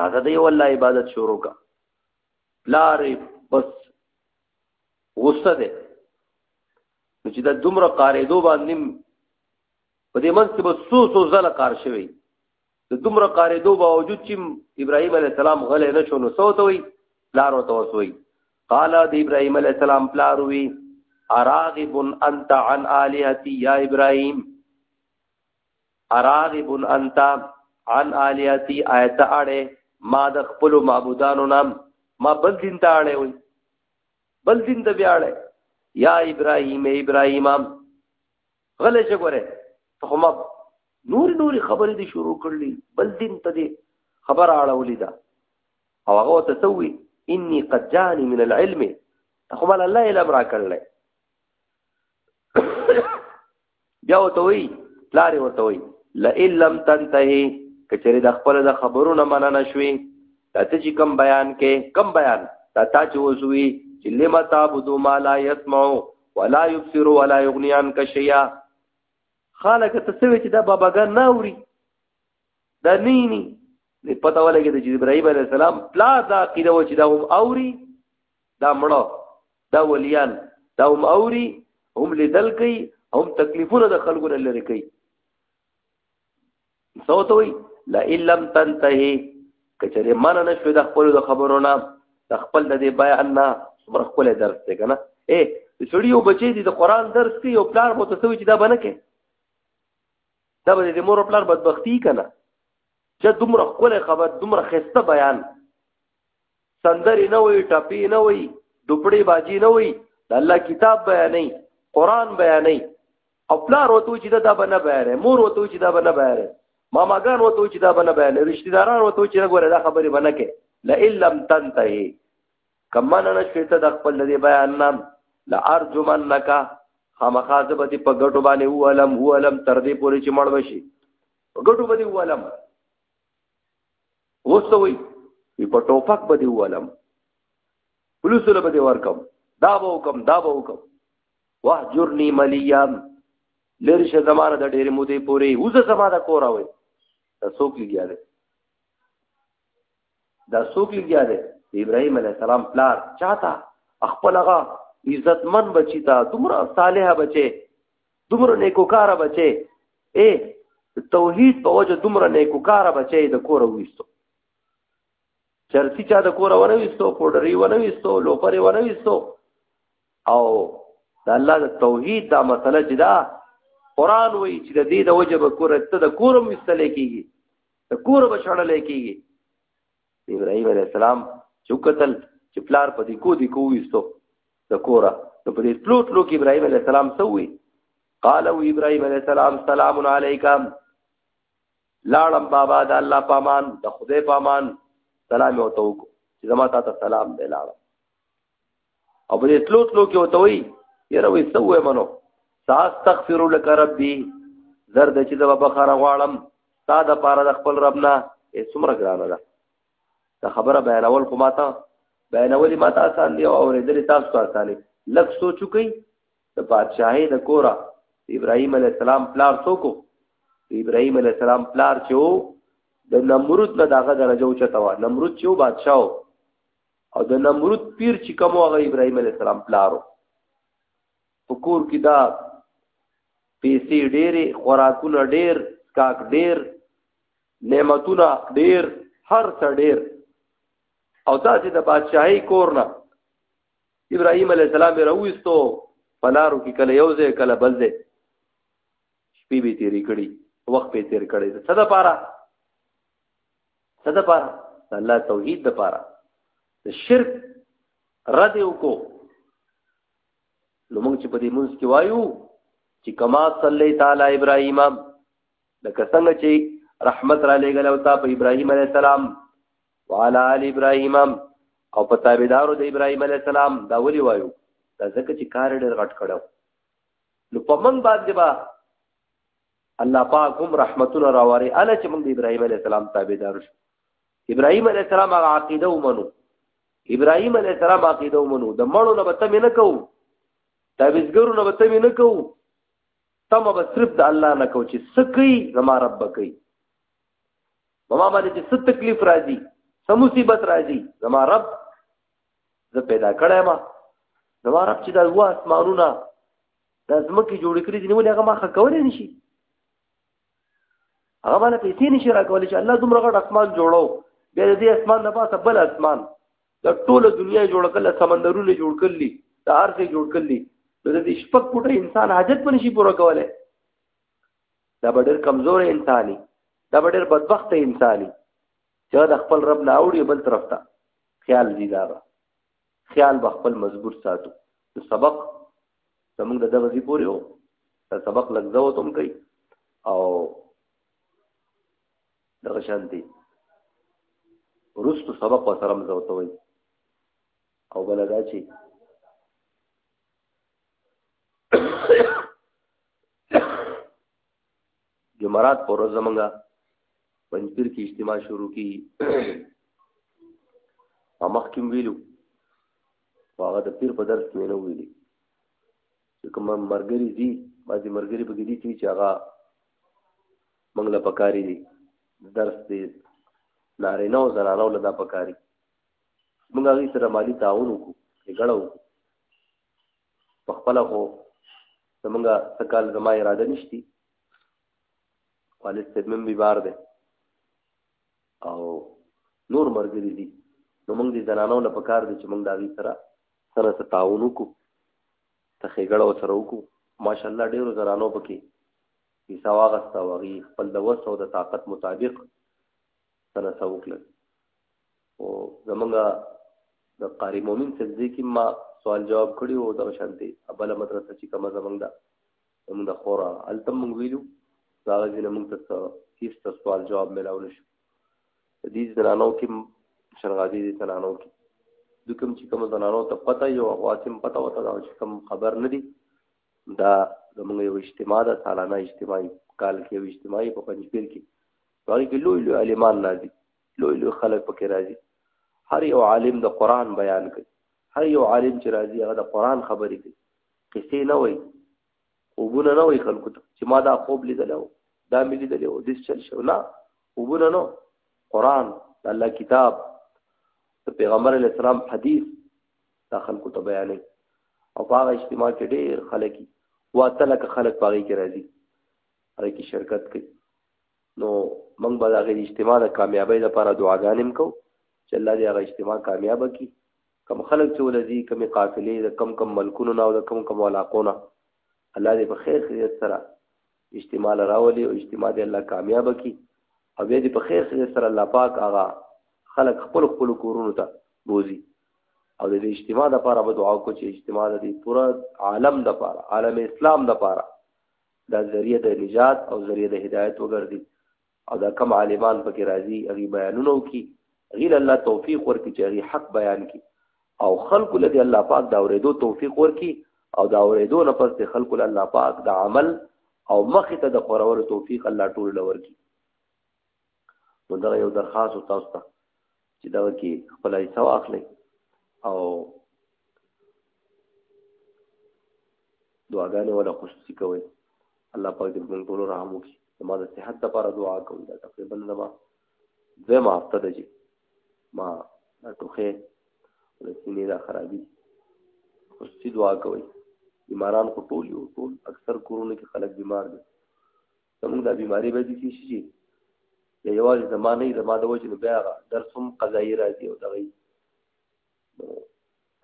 راځه دی والله عبادت شروع کا لارې بس غصه ده چې دا دومره قاریدو باندې په دې منځ کې به څو څو ځله کار شوی د دومره قاریدو باوجود چې ابراهیم علی السلام غلې نه شو نو سوته وي لار او توسوي قال د ابراهيم عليه السلام پلاروي اراغب انت عن الهتي يا ابراهيم اراغب انت عن الیاتی آیت اړه ما د خپل معبودانو نام ما بل دین ته اړه وي بل دین ته بیا اړه یا ابراهیم ابراهیم غلې چې ګوره ته ما نور نور خبرې دي شروع کړلې بل دین ته دي خبر اړه ولیدا او هغه ته سوي انی قد جانی من العلم خو مال الله الا برا کړلې بیا ورته وی پلار ورته وی لئن لم تنتهي کچری د خپل د خبرو نه مننه شوي دا ته چې کم بیان کې کم بیان دا تا چې وسوي چې لم تعبدو ما لا يسمع ولا يبصر ولا يغني عنك شيئا خالک ته سوي چې دا باباګان نه اوري دا نه ني نه پته ولګي چې ابراهيم عليه السلام پلا دا کیدو چې دا هم اوري دا مړه دا ولیان دا هم اوري هم لیدل کوي هم تکلیفونه د خلکو نه لري کوي سو ته وي لا لم تنتهي کچره من نه شو د خپل د خبرونه د خپل د دې بیان نه صبر خپل درس دی کنه اے سړی یو بچی دی د قران درس کوي او پلار مو ته سوي چې دا بنه کې دا به د مور پلار بدبختی کنه چې دومره خپل خبر دومره خسته بیان سندري نه وي ټپي نه وي دوپړي باجی نه وي د الله کتاب بیانې قران بیانې او پلار وته چې دا بنه بیانې مور وته چې دا بنه بیانې ماماګان وته چې دا بنه بیانې رشتہ داران وته چې غوړه دا خبره بنه کې لا الا تنتهي کما نه شته د خپل دې بیان نام لا ارجمنک خامخازبتی په ګټو باندې ولم ولم تر دې پورې چې مړ وشي په ګټو باندې ولم اوس ته وي په ټوپک به دی ولم پولیسو له به دی ورکم دا به وکم دا به وکم واهجرني مليا لری شه زمانه د ډېرې مودې پورې اوس زما د کور راوي دا څوک لګیا دی دا څوک لګیا دی ابراهيم عليه السلام پلار چاته خپل هغه عزتمن بچی تا دومره صالح بچي دومره نیکوکاره بچي اے توحید په وجه دومره نیکوکاره بچي د کور وېستو چرسی چا د کور ونه وېستو پوډری ونه وېستو لوپری ونه وېستو او د الله د توحید دا مسله چې دا قران وایي چې د دې د وجه به کور ته د کورم وېستل کېږي د کور به شړل کېږي ابراهيم عليه السلام چې قتل چې پلار په دې کو دې کو وستو د کورا نو په دې پلوټ لو کې ابراهيم عليه السلام سوي قال او ابراهيم عليه السلام سلام عليكم لاړم بابا د الله پامان د خدای پامان سلام او توکو چې زما ته سلام دی لاړم او په دې تلو تلو کې وته وي یره وې څه وې منو ساستغفر لك ربي زرد چې د بخاره غواړم تا د پاره د خپل رب نه یې څومره ګرانه ده دا خبره بیانول خو ماته بیانول ماته آسان دی او اورېدل تاسو ته آسان دی لږ سوچو کوي د بادشاهي د کورا ابراهيم عليه السلام پلار څوک ابراهيم عليه السلام پلار چې د نمرود نه داغه درجه اوچته و نمرود چې بادشاهو او د نمرود پیر چې کوم هغه ابراهیم علی السلام پلارو په کور کې دا پیسې ډېرې خوراکونه ډېر کاک ډېر نعمتونه ډېر هر څه ډېر او داسې د بادشاهي کور نه ابراهیم علی السلام راوستو پلارو کې کله یو ځای کله بل ځای شپې به تیرې کړي وخت به تیر کړي څه د پاره څه د پاره د الله توحید د پاره د شرک رد وکړو نو موږ چې په دې مونږ کې وایو چې کما صلی تعالی ابراهیم لکه څنګه چې رحمت را لېګل او تا په ابراهیم علی السلام وعلى ال ابراهیم او په تابعدارو د ابراهیم علی السلام دا ولي وایو دا ځکه چې کار ډېر غټ کړو نو په من باندې با الله پاک هم رحمتونه راواري اله چې موږ د ابراهيم عليه السلام تابعدار شو ابراهيم عليه السلام هغه عقيده ومنو ابراهيم عليه السلام عقيده ومنو د مړو نه به تم نه کوو تعویزګرو نه به تم نه کوو تم به صرف د الله نه کوو چې سکی زما رب کوي مما باندې چې ست تکلیف راځي سم مصیبت راځي زما رب زه پیدا کړم زما رب چې دا و اسمانونه دا ځمکې جوړې کړې دي نو هغه ما خکولې نشي هغه باندې پیسې نشي راکولې چې الله دومره غټ اسمان جوړو بیا دې اسمان نه پاسه بل اسمان دا ټول دنیا جوړ کړل سمندرونه جوړ کړل دا ارض جوړ کړل نو دې شپږ پټه انسان حاجت پنه شي پوره کوله دا ډېر کمزور انساني دا ډېر بدبخت انساني چې د خپل رب نه اوړي بل طرف ته خیال دی دا خیال به خپل مضبوط ساتو نو سبق زموږ د دغه ځي پورې وو دا سبق لږ زو تم کوي او دغه شانتي ورستو سبق وسرم زو ته وي او بل دا چې جمعرات پر ورځ زمونږه پنځپیر کې اجتماع شروع کی ما مخکې ویلو هغه د پیر په درس کې نه ویلي چې کوم مرګري دي بعضې مرګري پکې دي چې هغه موږ له پکاري دي درس دی نارینه او زنانو له دا پکاري موږ هغوی سره مالي تعاون وکړو ګړه وکړو په خپل خو زمونږه سکال زما اراده نشتی والد صاحب من بیمار دی او نور مرګري دي نو موږ دي زنانو له پکار دي چې موږ دا وی سره سره تعاون وکړو ته خېګړه او سره وکړو ماشاءالله ډیرو زنانو پکې حصہ واغستا وغي خپل د وسو د طاقت مطابق تنسا وکړل او زمونږه د قاری مومن صاحب دې کې ما سوال جواب کړی او دغه شانتي ابل مدرسه چې کومه زمونږ ده زمونږ د خورا الته مونږ ویلو دا غزي نه مونږ ته هیڅ سوال جواب ملاو نشو دې زنانو کې شرغادي دې زنانو کې د کوم چې کوم زنانو ته پته یو غواسم پته وته دا چې کوم خبر نه دي دا زمونږ یو اجتماع ده سالانه اجتماعي کال کې یو اجتماعي په پنځپیر کې هغه کې لوی لوی عالمان راځي لوی لوی خلک پکې راځي هر یو عالم د قران بیان کوي هر یو عالم چې راځي هغه د قران خبرې کوي قصې نه وایي وبونه نه وایي خلکو ته چې ما دا خوب لیدل او دا مې لیدل او دې چل شو نه وبونه نو قران الله کتاب د پیغمبر علی السلام حدیث دا خلکو ته بیانې او په هغه اجتماع کې ډېر خلک واتلک خلک پاږي کې راځي هغه کې شرکت کوي نو موږ به د هغې اجتماع د کامیابۍ لپاره دعاګانې هم کوو چې الله دې هغه اجتماع کامیابه کړي کم خلک چې ولځي کمې قافلې د کم کم ملکونو نه او د کم کم علاقو نه الله دې په خیر خیریت سره اجتماع راولي او اجتماع دې الله کامیابه کړي او بیا دې په خیر خیریت سره الله پاک هغه خلک خپل خپل کورونو ته بوزي او د اجتماع لپاره به دعا وکړو چې اجتماع د پوره عالم لپاره عالم اسلام لپاره دا ذریعه د نجات او ذریعه د هدایت وګرځي او دا کم عالمان پکې راځي هغه بیانونه وکي غیر الله توفیق ورکړي چې هغه حق بیان کړي او خلق لدی الله پاک دا اوریدو توفیق ورکړي او دا اوریدو نه پس د خلق الله پاک د عمل او مخ ته د خورولو توفیق الله ټول لور کړي نو دا یو درخواست تاسو ته چې دا کې خپل حصہ واخلئ او دعاګانې ولا خصوصي کوي الله پاک دې موږ ټول رحم وکړي زما د صحت لپاره دعا کوم دا تقریبا زما دویمه هفته ده چې ما دا ټوخی د سینې دا خرابي خصوصي دعا کوي بیماران خو ټول یو ټول اکثر کورونه کې خلک بیمار دي زموږ دا بیماری به دي شي شي د یوازې زمانه یې زما د وجه نه بیا درس هم قضایي راځي او دغه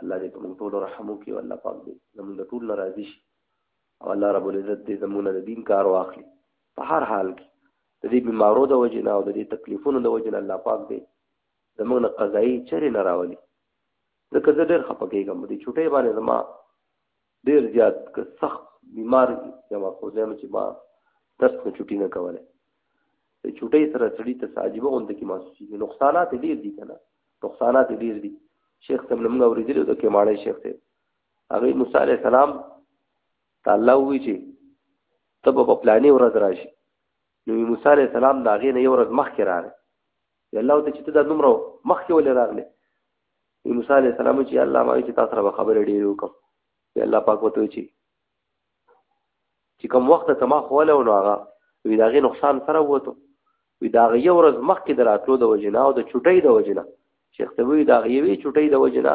الله دې په موږ ټول رحم وکړي او الله پاک دې زموږ د ټول ناراضي شي او الله رب العزت دې زموږ د دین کار واخلي په هر حال کې د دې بیمارو د وجه نه او د دې تکلیفونو د وجه نه الله پاک دې زموږ نه قضایي چرې نه راولي ځکه زه ډېر خپه کېږم دې چوټۍ باندې زما ډیر زیات که سخت بیمار یم خو زم چې ما درس نه چټي نه کوله په چټي سره سړی ته ساجيبه غوند کې محسوسي نقصانات ډیر دي کنه نقصانات ډیر دي شیخ تم موږ اوریدل د کماړې شیخ ته هغه موسی عليه السلام تعالی وی چې تب په پلانې ورځ راشي نو موسی عليه السلام دا غي نه یو ورځ مخ کې راغی یا الله ته چې ته دا دومره مخکې ولې راغلې یونس علیه السلام چې الله ما چې تاسو سره به خبرې ډېرې وکړم یا الله پاک وته چې چې کوم وخت ته ما خوله ونه هغه وی دا غي نقصان سره وته وی دا غي ورځ مخکې دراتلو د وجنا او د چټۍ د وجنا شیخ ته وی دا غي وی چټۍ د وجنا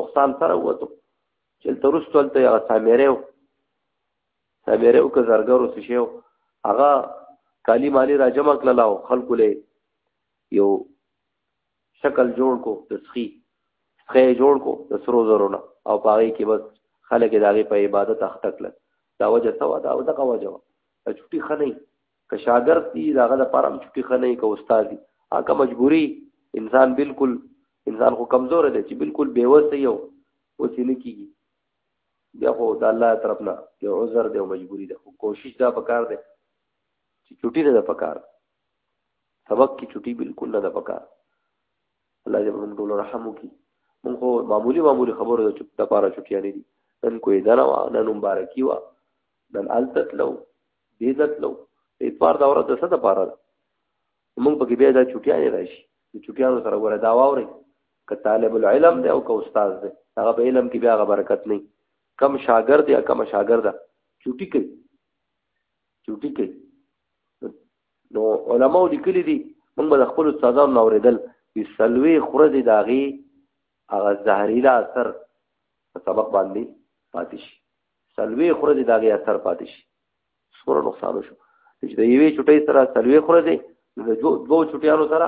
نقصان سره وته چې ترستول ته هغه سامره سابیره او که زرګر اوس شیو هغه کالی مالی را جمع کړل او خلکو له یو شکل جوړ کو تسخی خې جوړ کو د سرو زرو نه او پاره کې بس خلک داغه په عبادت اخته کړل دا وجه سوا دا او دغه وجه وا چټي خنه که شاګرد دی داغه د پرم چټي خنه که استاد دی هغه مجبوری انسان بالکل انسان خو کمزور دی چې بالکل بیوس یو او چې نه کیږي بیا خو د الله طرف نه یو عذر دی او مجبوری ده خو کوشش دا پکار دی چې چټي نه ده پکار سبق کې چټي بالکل نه ده پکار الله دې موږ ټول رحم وکړي موږ خو معمولی معمولی خبرو د چټ لپاره چټیا نه دي نن کوی دنا وا نن مبارکي وا نن التت لو دې دت لو اتوار دا ورځ د څه لپاره ده موږ پکې بیا دا چټیان راشي چې چټیانو سره غوړه دا واوري که طالب العلم دی او که استاد دی هغه په علم کې بیا هغه برکت نه کم شاګرد یا کم شاګرده چټی کوي چټی کوي نو علماء لیکلي دي موږ به خپل استادانو نو اوریدل چې سلوي خورز داغي هغه زهريلا اثر په سبق باندې پاتې شي سلوي خورز داغي اثر پاتې شي څومره نقصان وشو چې د یوې چټۍ سره سلوي خوره دی د دوه دو چټیانو سره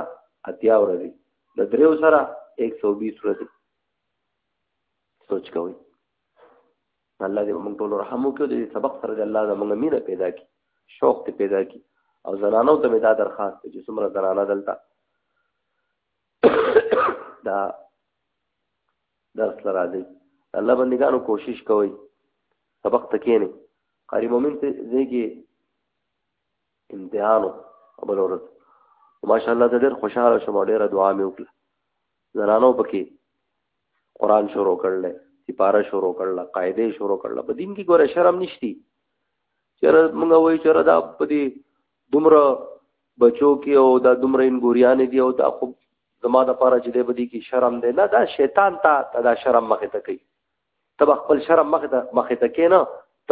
اتیا ور دی د دریو سره 120 ور دی سوچ کوئ الله دې موږ ټول رحم وکړي دې سبق سره دې الله زموږ مینه پیدا کړي شوق ته پیدا کړي او زنانو ته مې دا درخواست چې څومره زنانه دلته دا درس لرا دی الله بندگانو کوشش کوئ سبق ته کېنې قاری مومن ته ځېږي امتحانو بل ورځ ماشاءالله زه ډېر خوشاله شوم او ډېره دعا مې وکړه زنانو پکې قرآن شروع کړل سپاره شروع کړل قاعده شروع کړل په دین کې ګوره شرم نشتی چېرې موږ وایو چېرې دا په دې دومره بچو کې او دا دومره انګوریانې دي او دا خو زما د پاره چې دې بدی کې شرم دی نه دا شیطان تا ته دا شرم مخې ته کوي تب خپل شرم مخې ته مخې ته کې نه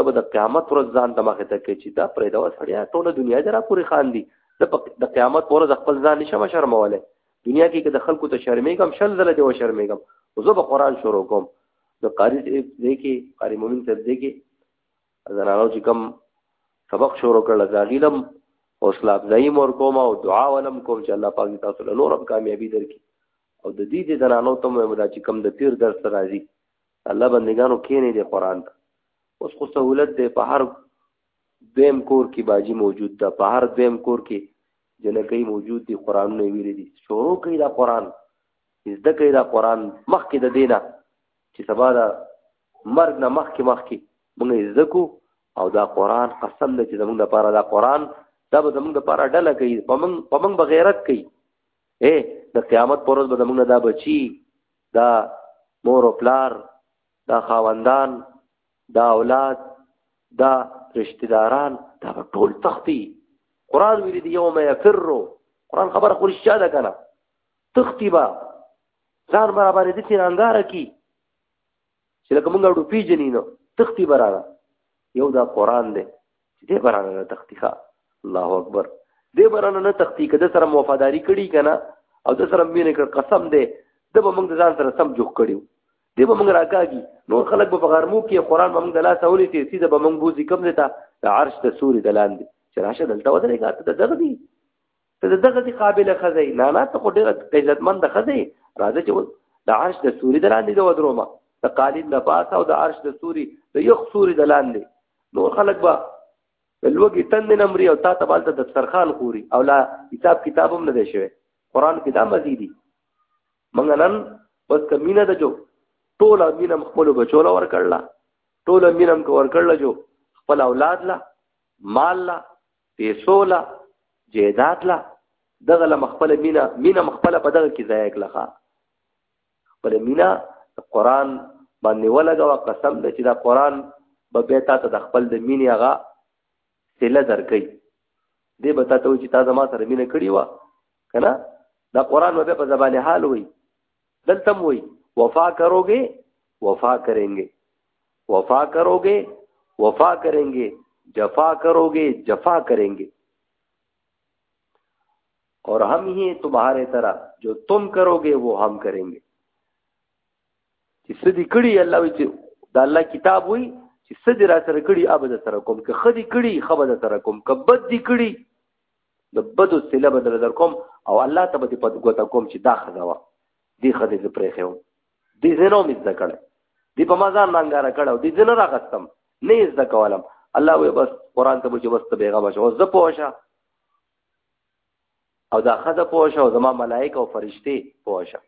تب د قیامت ورځ ځان د مخې ته کې چې دا پرې دا وسړیا ټول دنیا جرا پوری خان دي د قیامت ورځ خپل ځان نشم شرموله دنیا کې که د خلکو ته شرمېږم شل زله دی و شرمېږم زه به قران شروع کوم د قاری دې کې قاری مومن صاحب دې کې زنانو چې کوم سبق شروع کړل زاغیلم حوصله افزایی مور کوم او دعا ولم کوم چې الله پاک تاسو له نورم کامیابی درکړي او د دې د زنانو ته مو دا چې کم د تیر درس راځي الله بندگانو کینې د قران ته اوس خو سہولت دی په هر دویم کور کې باجی موجود ده په هر دویم کور کې جنکې موجود دي قران نه ویل دي شروع کړي دا قران زده کړي دا قران مخکې د دینه چې سبا دا مرګ نه مخکې مخکې موږ یې زده کو او دا قران قسم دی چې زمونږ لپاره دا قران دا به زمونږ لپاره ډله کوي په موږ په موږ به غیرت کوي اے د قیامت پر ورځ به زمونږ دا بچي دا مور او پلار دا خاوندان دا اولاد دا رشتہ داران دا ټول تختی قران ویل دی یوم یفر قران خبره خو رښتیا ده کنه تختی با ځان برابر دي چې انګار کی چې لکه موږ اړو پیژنې نو تختی برانه یو دا قران دی چې دې برانه نه تختی ښا الله اکبر دې برانه نه تختی کده سره وفاداری کړي کنه او د سره مینه کړ قسم دی د به موږ ځان سره سم جوخ کړیو دې به موږ راکاږي نور خلک به په غرمو کې قران به موږ د لاس اولې ته سیده به موږ بوزي کم نه تا د عرش ته سوري دلاندې چې راشه دلته ودرېږه ته دغه دی ته دغه دي قابل خزي نه نه ته خو ډیره عزتمن د خزي راځي چې د عرش د سوري دلاندې د ودروما د قالین نه پاسه او د عرش د سوري د یخ سوري دلاندې نور خلک به د لوګي تند نمرې او تا ته بالته د سرخان خوري او لا حساب کتاب هم نه دی شوی قران کې دا مزيدي منګ نن بس کمینه ده جو ټول مینم خپل بچو لور کړلا ټول مینم کو ور کړل جو خپل اولاد لا مال لا پیسو لا جیدات لا دغه له مخبل مینا مینا مخبل په دغه کې ځای کړه خپل مینا قرآن باندې ولګوا قسم دې چې دا قرآن به به تا ته د خپل د مینې هغه سله درکې دې به تا ته چې تا زما سره مینه کړی و کنه دا قرآن به په زبان حال وي دلته وي وفا کروګي وفا کریں گے وفا کروګې وفا کرنګې جفا کروګې جفا کرنګې اور هم هی تمہاره طرح جو تم کروګې وو هم کرنګې چې سدي کړي الله وي چې د الله کتاب وي چې سدي را سره کړي ابد سره کوم که خدي کړي خبر سره کوم که بد دي کړي د بدو سله بدل در کوم او الله ته به په ګوتا کوم چې دا خزوا دی خدای ز پرې خو دې زنه مې زده کړه دې په مزان ننګاره کړه دې زنه راغستم نه یې زده کولم الله وې بس قران ته چې بس ته بیغمه شو زه پوښه او دا خزه پوښه او زما ملائکه او فرشتي پوښه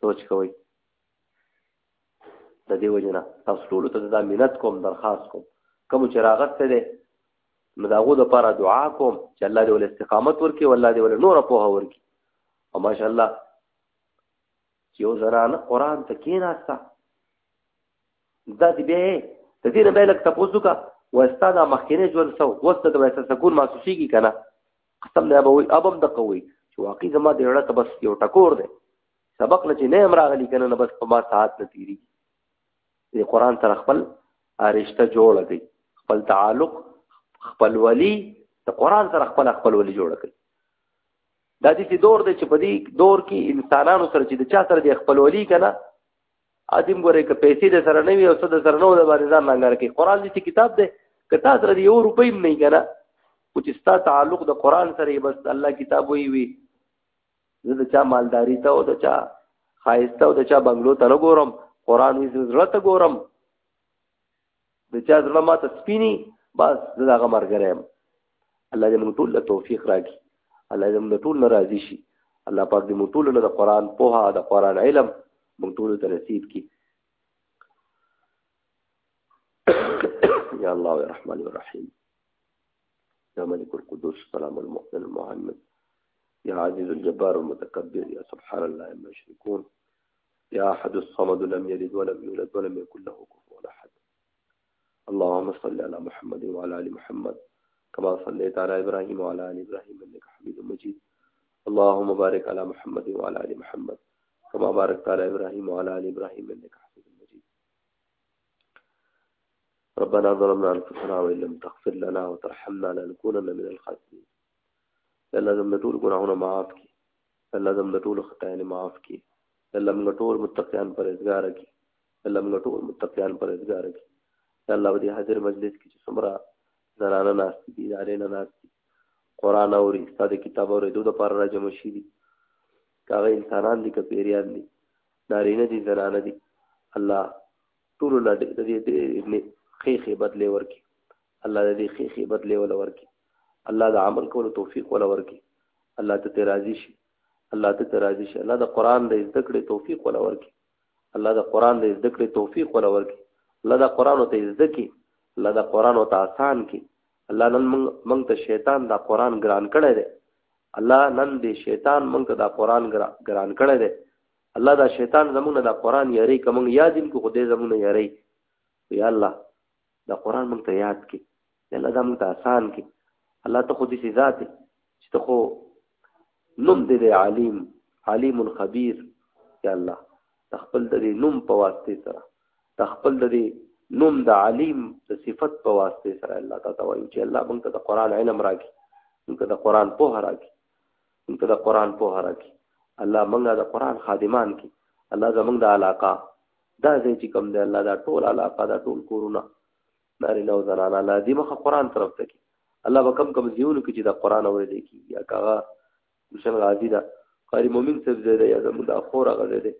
سوچ کوئ د دې وجنه تاسو ټول ته دا مینت کوم درخواست کوم کوم چې راغت ته دې نو دا غو د لپاره دعا کوم چې الله دې ول استقامت ورکړي او الله دې ول نور په هور کړي او ماشاءالله چې یو زنانه قرآن ته کېناسته دا دې بیا د دې نه بیا لږ تپوس وکړه وایي ستا دا مخکینی ژوند څه و اوس ته د وایسه سکون محسوسېږي که نه قسم دی به وایي اب هم دقه وایي چې واقعي زما د زړه ته بس یو ټکور دی سبق نه چې نه هم راغلی که نه بس په ما ساعت نه تېرېږي د قرآن سره خپل رشته جوړه کړي خپل تعلق خپلولي د قرآن سره خپل خپلولي جوړه کړي دا دې دور دی چې په دې دور کې انسانانو سره چې د چا سره د خپلولي کنه ادم ګوره ک پیسې د سره نه وي او څه د سره نه د باندې ځان لنګر کې قران دې کتاب دی که تاسو سره یو روپۍ نه کنه او چې ستا تعلق د قران سره بس الله کتاب وی وی زه د چا مالداری ته او د چا خایسته او د چا بنگلو ته نه ګورم قران وی زړه ته ګورم د چا زړه ما ته سپینی بس زه د هغه ملګری یم الله دې موږ ټول له توفیق راکړي الله دې موږ ټول نه راضي شي الله پاک دې موږ ټول له د قرآن پوهه د قرآن علم موږ ټول ته نصیب کړي یا الله یا رحمان یا رحیم یا ملک القدوس السلام المؤمن المحمد یا عزیز الجبار المتکبر یا سبحان الله ما یشرکون یا أحد الصمد لم يلد ولم يولد ولم يكن له كفوا أحد اللهم صل على محمد وعلى آل محمد كما صليت على إبراهيم وعلى آل إبراهيم إنك حميد مجيد اللهم بارك على محمد وعلى آل محمد كما باركت على إبراهيم وعلى آل إبراهيم إنك حميد مجيد ربنا ظلمنا أنفسنا وإن لم تغفر لنا وترحمنا لنكونن من الخاسرين اللہ تم نے ٹول گناہوں نے معاف کی الله زموږ د ټولو خطایانې معاف کړي الله موږ ټول متقیان پرهیزګاره کړي الله موږ ټول متقیان پرهیزګاره کړي یا الله په دې حاضر مجلس کې چې څومره زنانه ناست دي ادارې نه ناست دي قرآن اوري ستا د کتاب اورېدو دپاره راجمع شي دي که هغه انسانان دي که پیریان دي نارینه دي زنانه دي الله ټولو له د دې ډېرې ښې ښې بدلې ورکړي الله دې ښې ښې بدلې ولا ورکي الله د عمل کولو توفیق ولا ورکي الله ته راضي شي الله ته راضي شي الله د قران د زده کړې توفیق ولا ورکي الله د قران د زده کړې توفیق ولا ورکي الله د قران ته زده کی الله د قران ته آسان کی الله نن موږ ته شیطان دا قران ګران کړی دی الله نن دې شیطان موږ ته دا قران ګران کړی دی الله دا شیطان زمونږ نه دا قران یری کوم یادین کو خدای زمونږ یری یا الله دا قران موږ ته یاد کې یا الله دا موږ ته آسان کې الله ته خو دې سي ذات چې ته خو نوم دې دی عالم علیم خبیر یا الله تخپل د دې نوم په واسطه سره تخپل د دې نوم د علیم د صفت په واسطه سره الله تعالی وایي چې الله موږ ته د قران علم راکړي موږ ته د قران په راکړي ته د قران په هره کې الله منګه د قران خادمان کې الله زمنګ د علاقه دا ځای چې کوم دی الله دا ټول علاقه دا ټول کورونه ناری نو زنان الله دې مخه قران طرف ته کې الله به کم کم زیونو کې چې د قران اورېدې کې یا کاغه مشن غازی دا قاری مومن صاحب زیاده یا زموږ د خور هغه زیاده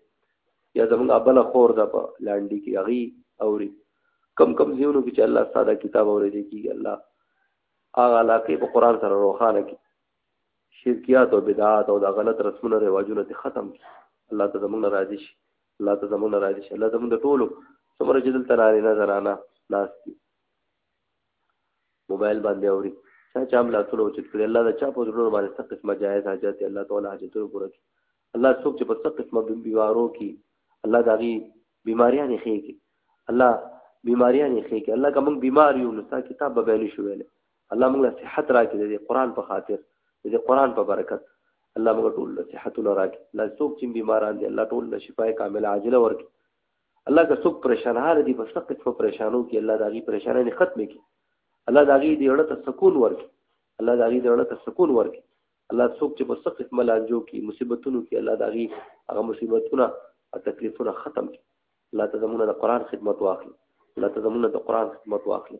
یا زموږ ابل خور دا په لاندې کې هغه اوري کم کم زیونو کې چې الله ساده کتاب اورېدې کې الله هغه علاقه په قران سره روخانه کې شرکیات او بدعات او دا غلط رسمونه رواجونه ته ختم کی الله ته زمونږ راضي شي الله ته زمونږ راضي شي الله زمونږ ټولو څومره چې دلته ناري نه زنانه ناس دي موبایل باندې اوري چا چا هم لاسونه اوچت کړي الله دا چا په زړونو باندې څه قسمه جایز حاجت دی الله تعالی حاجتونه پوره کړي الله څوک چې په څه قسمه بیمارو کې الله دا غي بیماریان یې خېږي الله بیماریان یې خېږي الله کوم بیمار یو نو تا کتاب به ویل شو ویل الله موږ له صحت راکړي د دې قران په خاطر د دې قران په برکت الله موږ ټول له صحت له راکړي الله څوک چې بیماران دي الله ټول له شفای کامله عاجله ورکړي الله که څوک پریشان حال دي بس فقط په پریشانو کې الله داغي پریشانه نه ختم کړي الله داغي دې اړه ته سکون ورکړي الله داغي دې اړه ته سکون ورکړي الله څوک چې په سخت ملانجو کې مصیبتونو کې الله داغي هغه مصیبتونه او تکلیفونه ختم کړي الله ته زمونږ د قران خدمت واخلي الله ته زمونږ د قران خدمت واخلي